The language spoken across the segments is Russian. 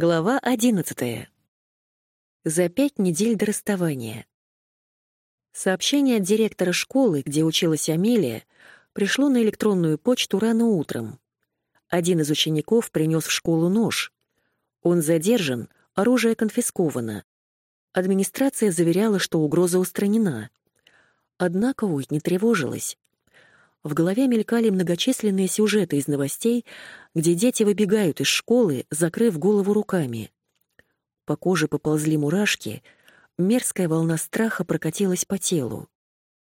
Глава одиннадцатая. За пять недель до расставания. Сообщение от директора школы, где училась Амелия, пришло на электронную почту рано утром. Один из учеников принес в школу нож. Он задержан, оружие конфисковано. Администрация заверяла, что угроза устранена. Однако Уитни тревожилась. В голове мелькали многочисленные сюжеты из новостей, где дети выбегают из школы, закрыв голову руками. По коже поползли мурашки, мерзкая волна страха прокатилась по телу.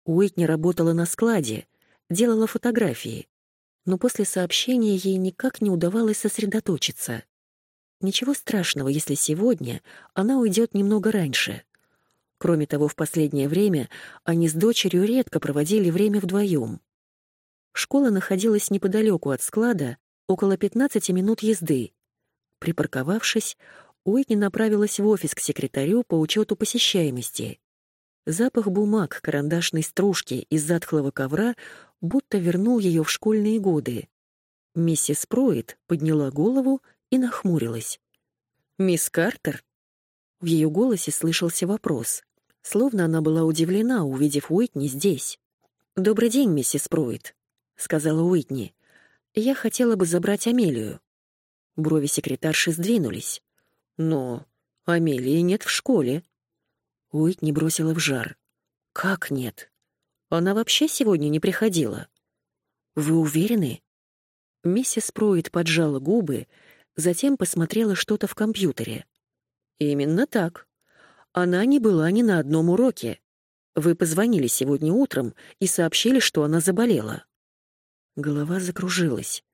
Уитни работала на складе, делала фотографии, но после сообщения ей никак не удавалось сосредоточиться. Ничего страшного, если сегодня она уйдет немного раньше. Кроме того, в последнее время они с дочерью редко проводили время вдвоем. Школа находилась неподалеку от склада, около 15 минут езды. Припарковавшись, Уитни направилась в офис к секретарю по учету посещаемости. Запах бумаг, карандашной стружки и затхлого ковра будто вернул ее в школьные годы. Миссис Пруит подняла голову и нахмурилась. «Мисс Картер?» В ее голосе слышался вопрос, словно она была удивлена, увидев Уитни здесь. «Добрый день, миссис Пруит», сказала Уитни. Я хотела бы забрать Амелию. Брови секретарши сдвинулись. Но Амелии нет в школе. Уитни бросила в жар. Как нет? Она вообще сегодня не приходила. Вы уверены? Миссис Пруит поджала губы, затем посмотрела что-то в компьютере. Именно так. Она не была ни на одном уроке. Вы позвонили сегодня утром и сообщили, что она заболела. Голова закружилась.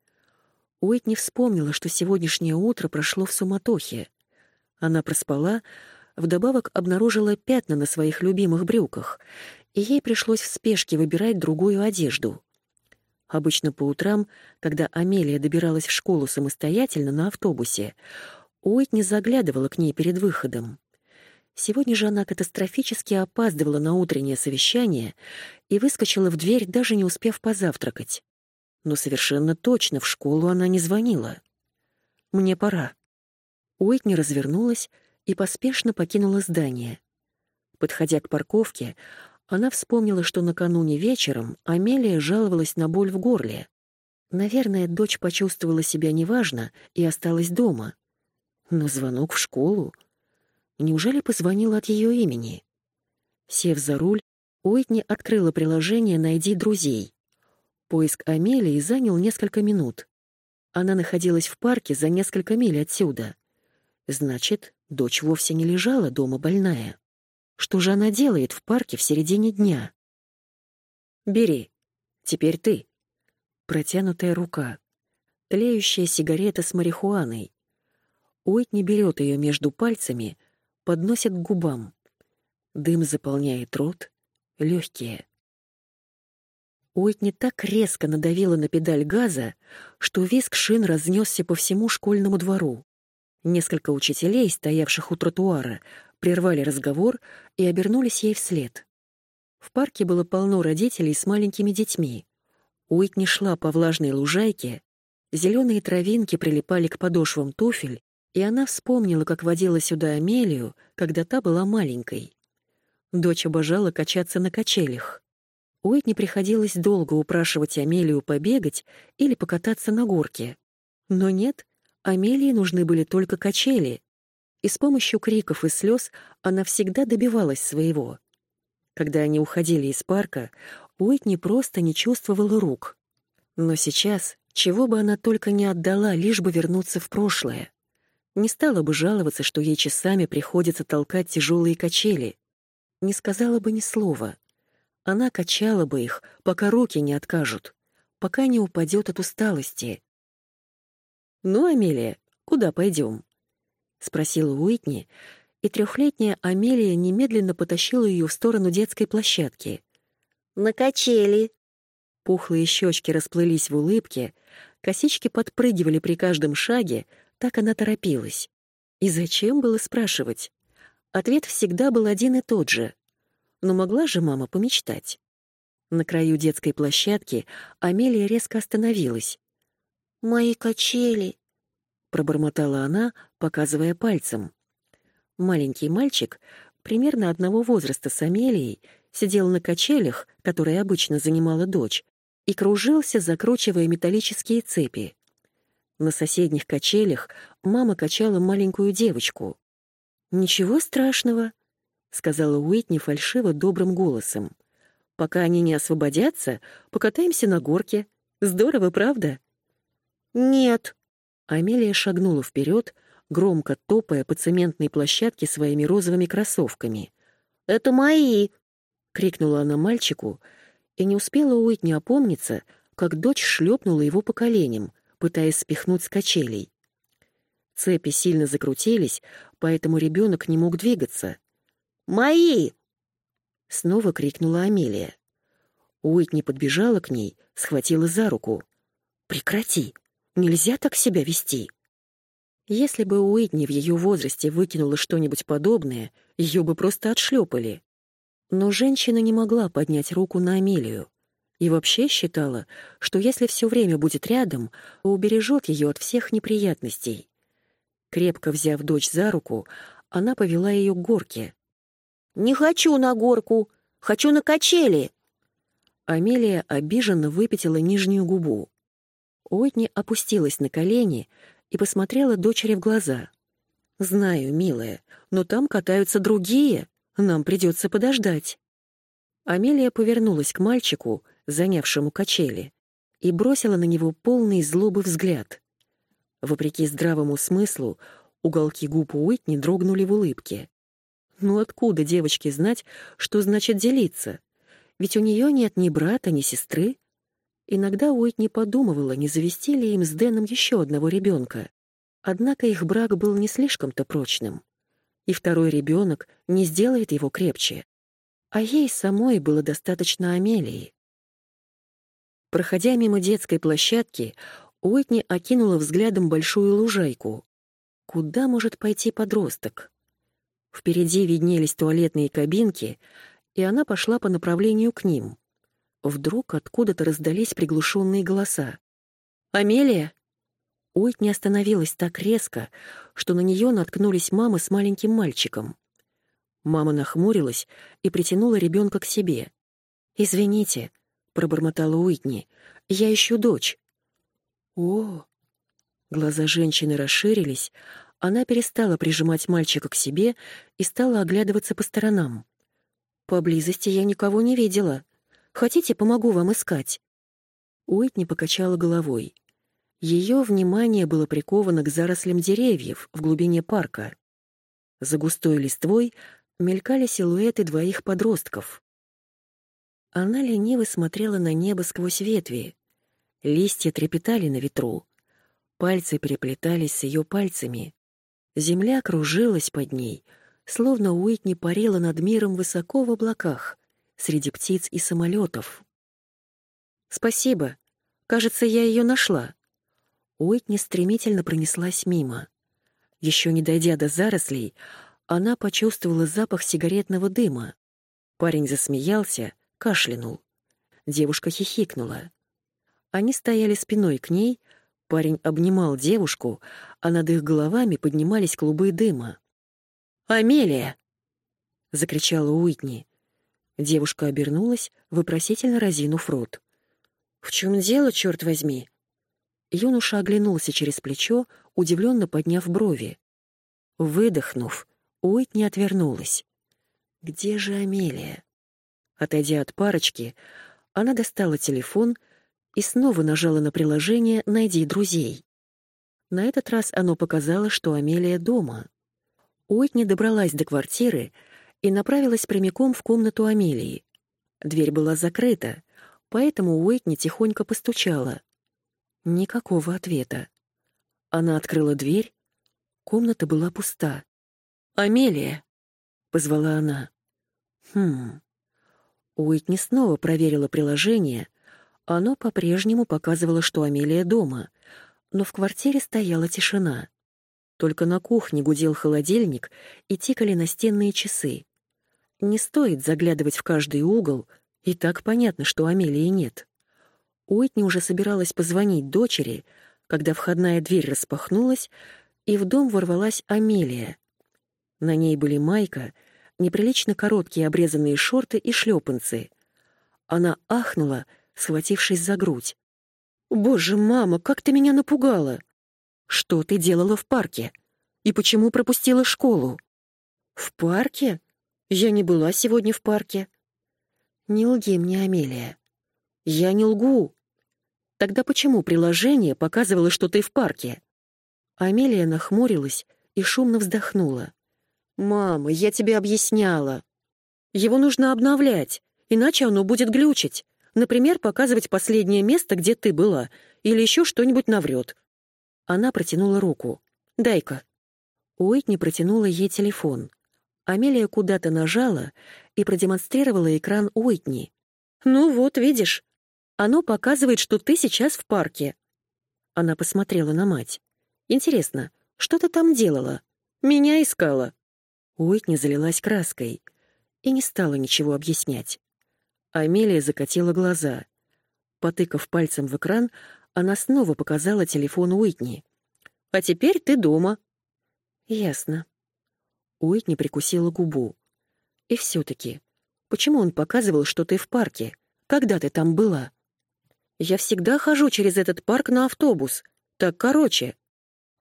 Уитни вспомнила, что сегодняшнее утро прошло в суматохе. Она проспала, вдобавок обнаружила пятна на своих любимых брюках, и ей пришлось в спешке выбирать другую одежду. Обычно по утрам, когда Амелия добиралась в школу самостоятельно на автобусе, Уитни заглядывала к ней перед выходом. Сегодня же она катастрофически опаздывала на утреннее совещание и выскочила в дверь, даже не успев позавтракать но совершенно точно в школу она не звонила. «Мне пора». Уитни развернулась и поспешно покинула здание. Подходя к парковке, она вспомнила, что накануне вечером Амелия жаловалась на боль в горле. Наверное, дочь почувствовала себя неважно и осталась дома. Но звонок в школу? Неужели позвонила от ее имени? Сев за руль, Уитни открыла приложение «Найди друзей». Поиск Амелии занял несколько минут. Она находилась в парке за несколько миль отсюда. Значит, дочь вовсе не лежала дома больная. Что же она делает в парке в середине дня? «Бери. Теперь ты». Протянутая рука. Тлеющая сигарета с марихуаной. Уитни берет ее между пальцами, подносит к губам. Дым заполняет рот, легкие. Уитни так резко надавила на педаль газа, что визг шин разнесся по всему школьному двору. Несколько учителей, стоявших у тротуара, прервали разговор и обернулись ей вслед. В парке было полно родителей с маленькими детьми. Уитни шла по влажной лужайке, зеленые травинки прилипали к подошвам туфель, и она вспомнила, как водила сюда Амелию, когда та была маленькой. Дочь обожала качаться на качелях. Уитни приходилось долго упрашивать Амелию побегать или покататься на горке. Но нет, Амелии нужны были только качели, и с помощью криков и слез она всегда добивалась своего. Когда они уходили из парка, Уитни просто не чувствовала рук. Но сейчас, чего бы она только не отдала, лишь бы вернуться в прошлое. Не стала бы жаловаться, что ей часами приходится толкать тяжелые качели. Не сказала бы ни слова. Она качала бы их, пока руки не откажут, пока не упадет от усталости. «Ну, Амелия, куда пойдем?» — спросила Уитни, и трехлетняя Амелия немедленно потащила ее в сторону детской площадки. «На качели!» Пухлые щечки расплылись в улыбке, косички подпрыгивали при каждом шаге, так она торопилась. И зачем было спрашивать? Ответ всегда был один и тот же. Но могла же мама помечтать. На краю детской площадки Амелия резко остановилась. «Мои качели!» — пробормотала она, показывая пальцем. Маленький мальчик, примерно одного возраста с Амелией, сидел на качелях, которые обычно занимала дочь, и кружился, закручивая металлические цепи. На соседних качелях мама качала маленькую девочку. «Ничего страшного», — сказала Уитни фальшиво добрым голосом. «Пока они не освободятся, покатаемся на горке. Здорово, правда?» «Нет». Амелия шагнула вперед, громко топая по цементной площадке своими розовыми кроссовками. «Это мои!» — крикнула она мальчику, и не успела Уитни опомниться, как дочь шлепнула его по коленям, пытаясь спихнуть с качелей. Цепи сильно закрутились, поэтому ребенок не мог двигаться. «Мои!» — снова крикнула Амелия. Уитни подбежала к ней, схватила за руку. «Прекрати! Нельзя так себя вести!» Если бы Уитни в ее возрасте выкинула что-нибудь подобное, ее бы просто отшлепали. Но женщина не могла поднять руку на Амелию и вообще считала, что если все время будет рядом, убережет ее от всех неприятностей. Крепко взяв дочь за руку, она повела ее к горке. «Не хочу на горку! Хочу на качели!» Амелия обиженно выпятила нижнюю губу. Уитни опустилась на колени и посмотрела дочери в глаза. «Знаю, милая, но там катаются другие. Нам придется подождать». Амелия повернулась к мальчику, занявшему качели, и бросила на него полный злобы взгляд. Вопреки здравому смыслу, уголки губ Уитни дрогнули в улыбке. Ну откуда девочке знать, что значит делиться? Ведь у нее нет ни брата, ни сестры. Иногда Уитни подумывала, не завести ли им с Дэном еще одного ребенка. Однако их брак был не слишком-то прочным. И второй ребенок не сделает его крепче. А ей самой было достаточно Амелии. Проходя мимо детской площадки, Уитни окинула взглядом большую лужайку. Куда может пойти подросток? Впереди виднелись туалетные кабинки, и она пошла по направлению к ним. Вдруг откуда-то раздались приглушенные голоса. «Амелия!» Уитни остановилась так резко, что на нее наткнулись мама с маленьким мальчиком. Мама нахмурилась и притянула ребенка к себе. «Извините», пробормотала Уитни. «Я ищу дочь». «О!» Глаза женщины расширились, она перестала прижимать мальчика к себе и стала оглядываться по сторонам. «Поблизости я никого не видела. Хотите, помогу вам искать?» Уитни покачала головой. Ее внимание было приковано к зарослям деревьев в глубине парка. За густой листвой мелькали силуэты двоих подростков. Она лениво смотрела на небо сквозь ветви. Листья трепетали на ветру. Пальцы переплетались с ее пальцами. Земля кружилась под ней, словно Уитни парила над миром высоко в облаках, среди птиц и самолетов. «Спасибо. Кажется, я ее нашла». Уитни стремительно пронеслась мимо. Еще не дойдя до зарослей, она почувствовала запах сигаретного дыма. Парень засмеялся — кашлянул. Девушка хихикнула. Они стояли спиной к ней, парень обнимал девушку, а над их головами поднимались клубы дыма. «Амелия!» — закричала Уитни. Девушка обернулась, вопросительно разинув рот. «В чем дело, черт возьми?» Юноша оглянулся через плечо, удивленно подняв брови. Выдохнув, Уитни отвернулась. «Где же Амелия?» Отойдя от парочки, она достала телефон и снова нажала на приложение «Найди друзей». На этот раз оно показало, что Амелия дома. Уитни добралась до квартиры и направилась прямиком в комнату Амелии. Дверь была закрыта, поэтому Уитни тихонько постучала. Никакого ответа. Она открыла дверь. Комната была пуста. «Амелия!» — позвала она. «Хм...» Уитни снова проверила приложение. Оно по-прежнему показывало, что Амелия дома, но в квартире стояла тишина. Только на кухне гудел холодильник и тикали настенные часы. Не стоит заглядывать в каждый угол, и так понятно, что Амелии нет. Уитни уже собиралась позвонить дочери, когда входная дверь распахнулась, и в дом ворвалась Амелия. На ней были майка, неприлично короткие обрезанные шорты и шлепанцы. Она ахнула, схватившись за грудь. «Боже, мама, как ты меня напугала! Что ты делала в парке? И почему пропустила школу?» «В парке? Я не была сегодня в парке». «Не лги мне, Амелия». «Я не лгу». «Тогда почему приложение показывало, что ты в парке?» Амелия нахмурилась и шумно вздохнула. «Мама, я тебе объясняла. Его нужно обновлять, иначе оно будет глючить. Например, показывать последнее место, где ты была, или еще что-нибудь наврет». Она протянула руку. «Дай-ка». Уитни протянула ей телефон. Амелия куда-то нажала и продемонстрировала экран Уитни. «Ну вот, видишь, оно показывает, что ты сейчас в парке». Она посмотрела на мать. Интересно, что ты там делала? Меня искала. Уитни залилась краской и не стала ничего объяснять. Амелия закатила глаза. Потыкав пальцем в экран, она снова показала телефон Уитни. «А теперь ты дома». «Ясно». Уитни прикусила губу. «И все-таки, почему он показывал, что ты в парке? Когда ты там была?» «Я всегда хожу через этот парк на автобус. Так короче»,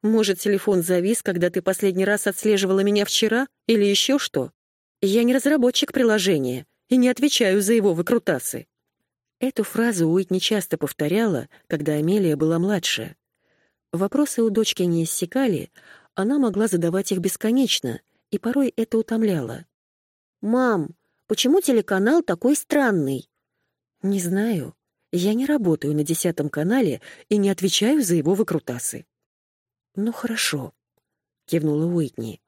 может, телефон завис, когда ты последний раз отслеживала меня вчера или еще что? Я не разработчик приложения и не отвечаю за его выкрутасы». Эту фразу Уитни часто повторяла, когда Амелия была младше. Вопросы у дочки не иссякали, она могла задавать их бесконечно, и порой это утомляло. «Мам, почему телеканал такой странный?» «Не знаю. Я не работаю на десятом канале и не отвечаю за его выкрутасы». «Ну хорошо», — кивнула Уитни.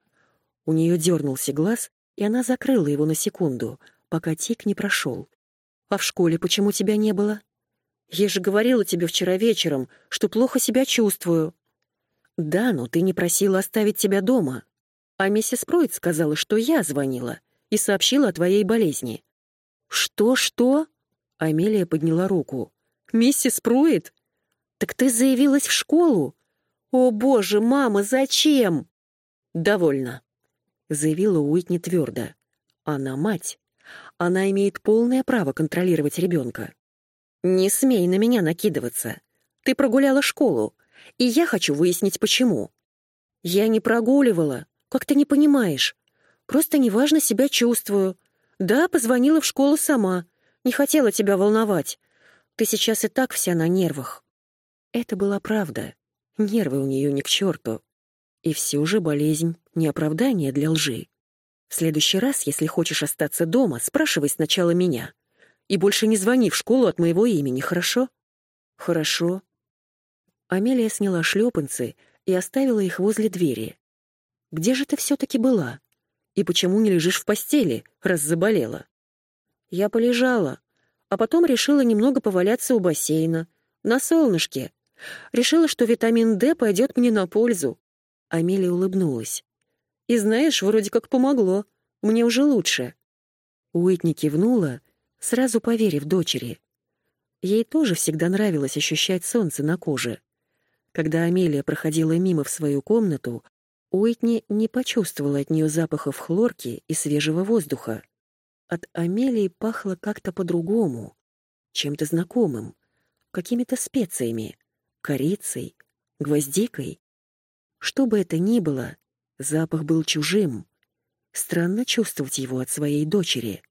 У нее дернулся глаз, и она закрыла его на секунду, пока тик не прошел. «А в школе почему тебя не было?» «Я же говорила тебе вчера вечером, что плохо себя чувствую». «Да, но ты не просила оставить тебя дома. А миссис Пройд сказала, что я звонила и сообщила о твоей болезни». «Что-что?» Амелия подняла руку. «Миссис Пруит? Так ты заявилась в школу? «О, боже, мама, зачем?» «Довольно», — заявила Уитни твердо. «Она мать. Она имеет полное право контролировать ребенка. Не смей на меня накидываться. Ты прогуляла школу, и я хочу выяснить, почему». «Я не прогуливала. Как ты не понимаешь? Просто неважно себя чувствую. Да, позвонила в школу сама. Не хотела тебя волновать. Ты сейчас и так вся на нервах». Это была правда. Нервы у нее не к черту. И все же болезнь — не оправдание для лжи. В следующий раз, если хочешь остаться дома, спрашивай сначала меня. И больше не звони в школу от моего имени, хорошо? Хорошо. Амелия сняла шлепанцы и оставила их возле двери. Где же ты все-таки была? И почему не лежишь в постели, раз заболела? Я полежала, а потом решила немного поваляться у бассейна, на солнышке, Решила, что витамин D пойдет мне на пользу. Амелия улыбнулась. И знаешь, вроде как помогло. Мне уже лучше. Уитни кивнула, сразу поверив дочери. Ей тоже всегда нравилось ощущать солнце на коже. Когда Амелия проходила мимо в свою комнату, Уитни не почувствовала от нее запахов хлорки и свежего воздуха. От Амелии пахло как-то по-другому, чем-то знакомым, какими-то специями корицей, гвоздикой. Что бы это ни было, запах был чужим. Странно чувствовать его от своей дочери.